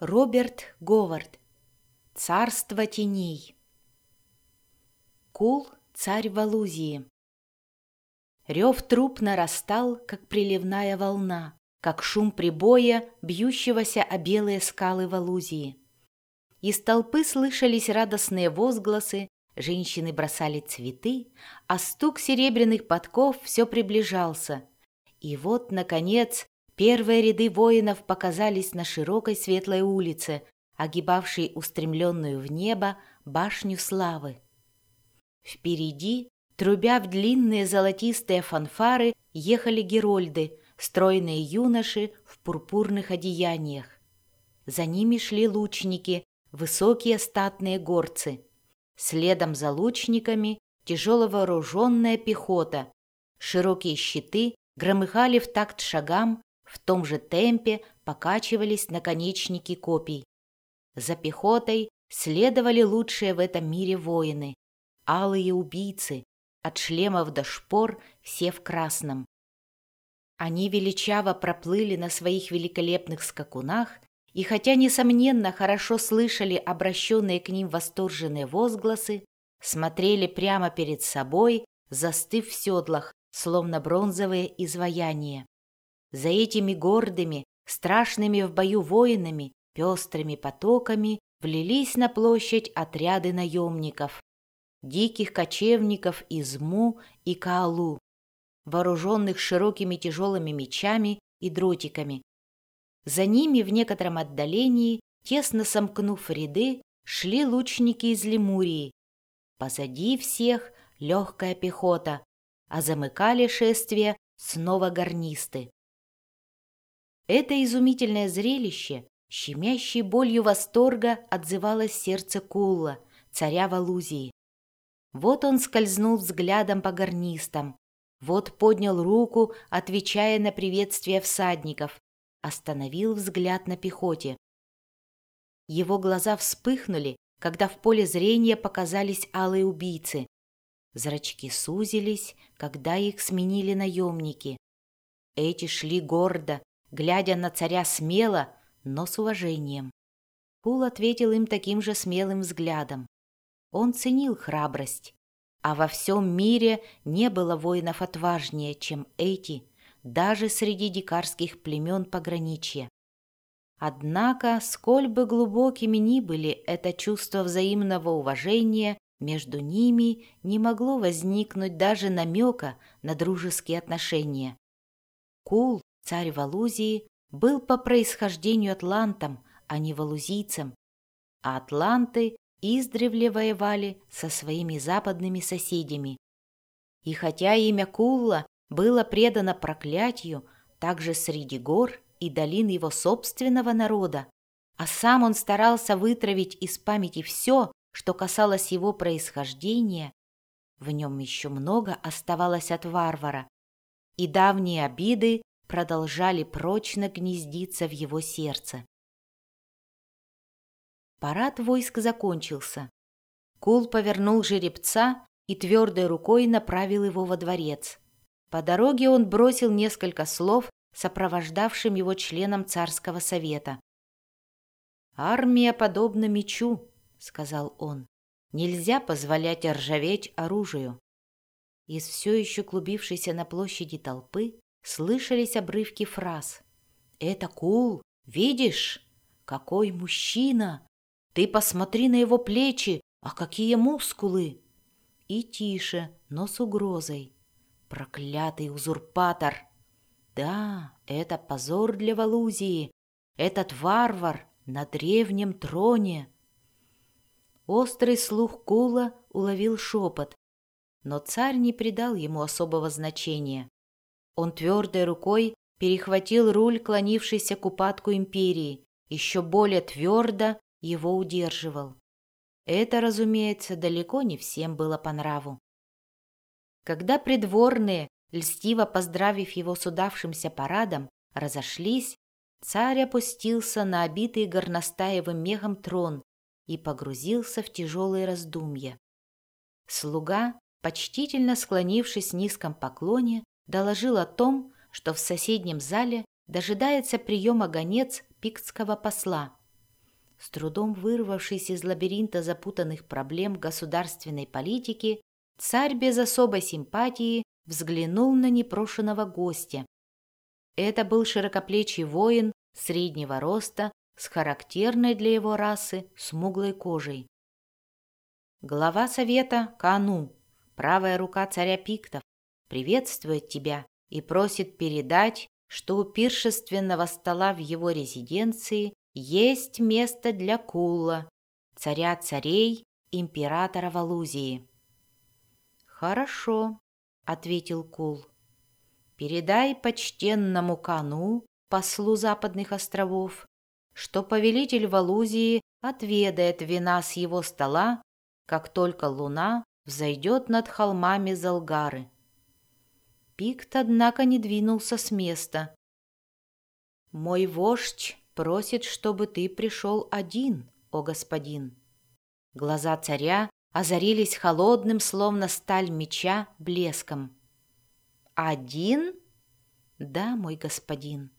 Роберт Говард. Царство теней. Кул — царь Валузии. Рев труп нарастал, как приливная волна, как шум прибоя, бьющегося о белые скалы Валузии. Из толпы слышались радостные возгласы, женщины бросали цветы, а стук серебряных подков все приближался. И вот, наконец, Первые ряды воинов показались на широкой светлой улице, огибавшей устремленную в небо башню славы. Впереди, трубя в длинные золотистые фанфары, ехали герольды, стройные юноши в пурпурных одеяниях. За ними шли лучники, высокие статные горцы. Следом за лучниками тяжело вооруженная пехота. Широкие щиты громыхали в такт шагам в том же темпе покачивались наконечники копий. За пехотой следовали лучшие в этом мире воины, алые убийцы, от шлемов до шпор все в красном. Они величаво проплыли на своих великолепных скакунах, и хотя, несомненно, хорошо слышали обращенные к ним восторженные возгласы, смотрели прямо перед собой, застыв в седлах, словно бронзовые изваяния. За этими гордыми, страшными в бою воинами, пестрыми потоками влились на площадь отряды наемников, диких кочевников из Му и Каалу, вооруженных широкими тяжелыми мечами и дротиками. За ними в некотором отдалении, тесно сомкнув ряды, шли лучники из Лемурии. Позади всех легкая пехота, а замыкали шествие снова гарнисты. Это изумительное зрелище, щемящей болью восторга, отзывалось сердце Кулла, царя Валузии. Вот он скользнул взглядом по гарнистам, вот поднял руку, отвечая на приветствие всадников, остановил взгляд на пехоте. Его глаза вспыхнули, когда в поле зрения показались алые убийцы. Зрачки сузились, когда их сменили наемники. Эти шли гордо, глядя на царя смело, но с уважением. Пул ответил им таким же смелым взглядом. Он ценил храбрость, а во всем мире не было воинов отважнее, чем эти, даже среди дикарских племен пограничья. Однако, сколь бы глубокими ни были это чувство взаимного уважения, между ними не могло возникнуть даже намека на дружеские отношения. Кул Царь Валузии был по происхождению атлантом, а не валузийцем, а атланты издревле воевали со своими западными соседями. И хотя имя Кулла было предано проклятию также среди гор и долин его собственного народа, а сам он старался вытравить из памяти все, что касалось его происхождения, в нем еще много оставалось от варвара, и давние обиды продолжали прочно гнездиться в его сердце. Парад войск закончился. Кул повернул жеребца и твердой рукой направил его во дворец. По дороге он бросил несколько слов сопровождавшим его членам царского совета. «Армия подобна мечу», — сказал он. «Нельзя позволять ржаветь оружию». Из все еще клубившейся на площади толпы Слышались обрывки фраз. «Это Кул, видишь? Какой мужчина! Ты посмотри на его плечи, а какие мускулы!» И тише, но с угрозой. «Проклятый узурпатор!» «Да, это позор для Валузии! Этот варвар на древнем троне!» Острый слух Кула уловил шепот, но царь не придал ему особого значения. Он твердой рукой перехватил руль, клонившийся к упадку империи, еще более твердо его удерживал. Это, разумеется, далеко не всем было по нраву. Когда придворные, льстиво поздравив его с удавшимся парадом, разошлись, царь опустился на обитый горностаевым мехом трон и погрузился в тяжелые раздумья. Слуга, почтительно склонившись в низком поклоне, доложил о том, что в соседнем зале дожидается приема гонец пиктского посла. С трудом вырвавшись из лабиринта запутанных проблем государственной политики, царь без особой симпатии взглянул на непрошенного гостя. Это был широкоплечий воин среднего роста с характерной для его расы смуглой кожей. Глава совета Кану, правая рука царя Пиктов, приветствует тебя и просит передать, что у пиршественного стола в его резиденции есть место для Кула, царя царей, императора Валузии. «Хорошо», — ответил Кул. «Передай почтенному Кану, послу Западных островов, что повелитель Валузии отведает вина с его стола, как только луна взойдет над холмами Залгары». Пикт, однако, не двинулся с места. «Мой вождь просит, чтобы ты пришел один, о господин». Глаза царя озарились холодным, словно сталь меча, блеском. «Один?» «Да, мой господин».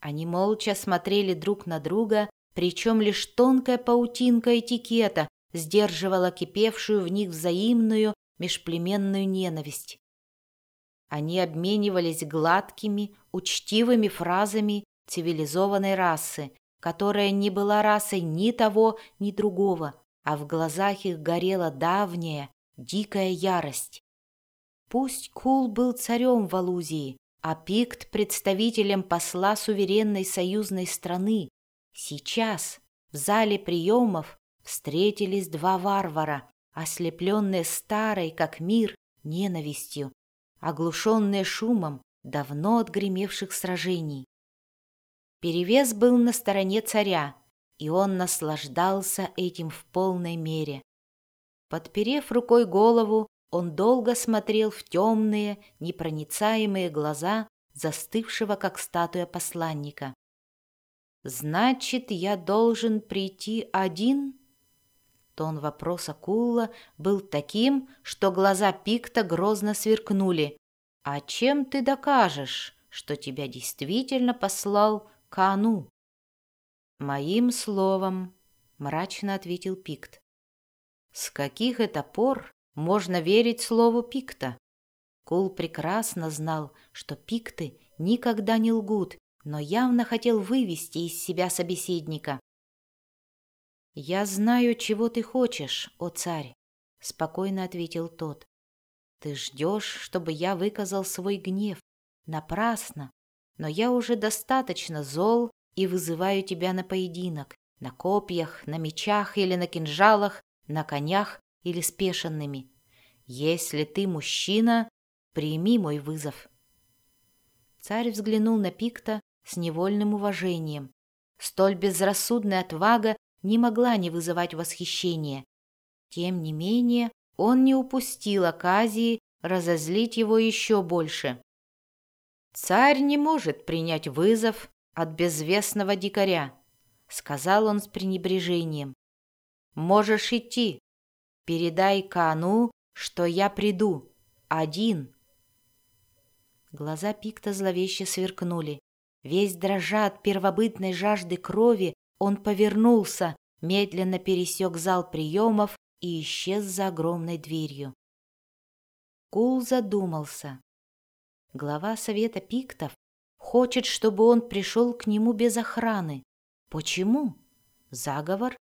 Они молча смотрели друг на друга, причем лишь тонкая паутинка этикета сдерживала кипевшую в них взаимную межплеменную ненависть. Они обменивались гладкими, учтивыми фразами цивилизованной расы, которая не была расой ни того, ни другого, а в глазах их горела давняя, дикая ярость. Пусть Кул был царем в Алузии, а Пикт представителем посла суверенной союзной страны, сейчас в зале приемов встретились два варвара, ослепленные старой, как мир, ненавистью, оглушенные шумом давно отгремевших сражений. Перевес был на стороне царя, и он наслаждался этим в полной мере. Подперев рукой голову, он долго смотрел в темные, непроницаемые глаза застывшего, как статуя посланника. «Значит, я должен прийти один?» Тон вопроса Кулла был таким, что глаза Пикта грозно сверкнули. «А чем ты докажешь, что тебя действительно послал Кану?» «Моим словом», — мрачно ответил Пикт. «С каких это пор можно верить слову Пикта?» Кул прекрасно знал, что Пикты никогда не лгут, но явно хотел вывести из себя собеседника. «Я знаю, чего ты хочешь, о царь», — спокойно ответил тот. «Ты ждешь, чтобы я выказал свой гнев. Напрасно. Но я уже достаточно зол и вызываю тебя на поединок, на копьях, на мечах или на кинжалах, на конях или спешенными. Если ты мужчина, прими мой вызов». Царь взглянул на Пикта с невольным уважением. Столь безрассудная отвага не могла не вызывать восхищения. Тем не менее, он не упустил оказии разозлить его еще больше. «Царь не может принять вызов от безвестного дикаря», — сказал он с пренебрежением. «Можешь идти. Передай Кану, что я приду. Один». Глаза Пикта зловеще сверкнули. Весь дрожа от первобытной жажды крови, он повернулся, медленно пересек зал приемов и исчез за огромной дверью. Кул задумался. Глава совета пиктов Хочет, чтобы он пришел к нему без охраны. Почему? Заговор?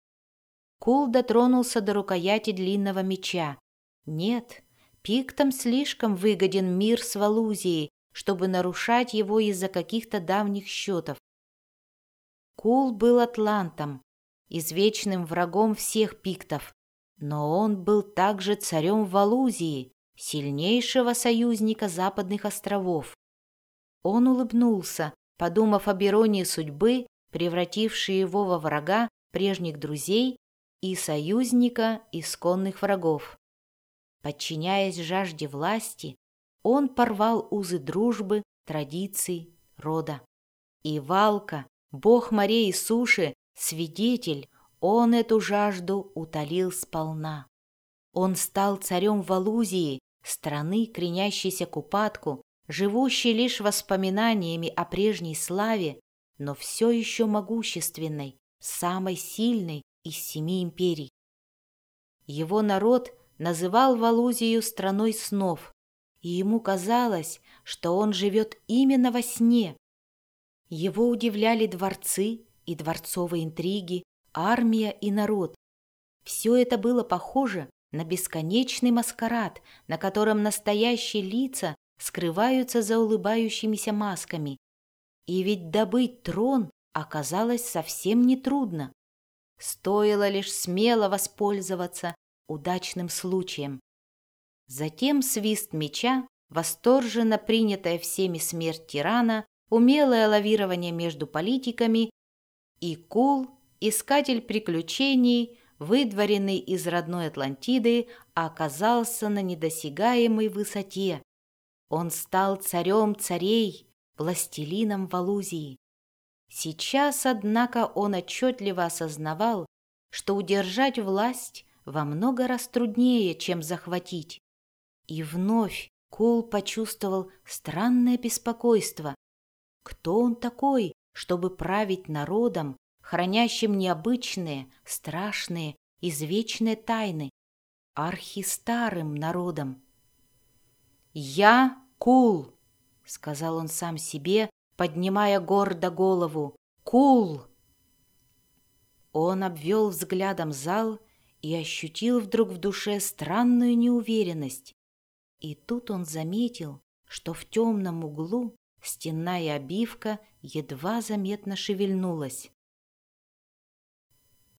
Кул дотронулся до рукояти длинного меча. Нет, пиктам слишком выгоден мир с Валузией, чтобы нарушать его из-за каких-то давних счетов. Кул был атлантом, извечным врагом всех пиктов, но он был также царем Валузии, сильнейшего союзника западных островов. Он улыбнулся, подумав об иронии судьбы, превратившей его во врага прежних друзей и союзника исконных врагов. Подчиняясь жажде власти, он порвал узы дружбы, традиций, рода. И Валка, бог морей и суши, свидетель, он эту жажду утолил сполна. Он стал царем Валузии, страны, кренящейся к упадку, живущий лишь воспоминаниями о прежней славе, но все еще могущественной, самой сильной из семи империй. Его народ называл Валузию страной снов, и ему казалось, что он живет именно во сне. Его удивляли дворцы и дворцовые интриги, армия и народ. Все это было похоже на бесконечный маскарад, на котором настоящие лица скрываются за улыбающимися масками. И ведь добыть трон оказалось совсем нетрудно. Стоило лишь смело воспользоваться удачным случаем. Затем свист меча, восторженно принятая всеми смерть тирана, умелое лавирование между политиками и Кул, искатель приключений, выдворенный из родной Атлантиды, оказался на недосягаемой высоте. Он стал царем царей, властелином Валузии. Сейчас, однако, он отчетливо осознавал, что удержать власть во много раз труднее, чем захватить. И вновь Кул почувствовал странное беспокойство. Кто он такой, чтобы править народом, хранящим необычные, страшные, извечные тайны, архистарым народом? «Я Кул», — сказал он сам себе, поднимая гордо голову. «Кул!» Он обвел взглядом зал и ощутил вдруг в душе странную неуверенность. И тут он заметил, что в темном углу стенная обивка едва заметно шевельнулась.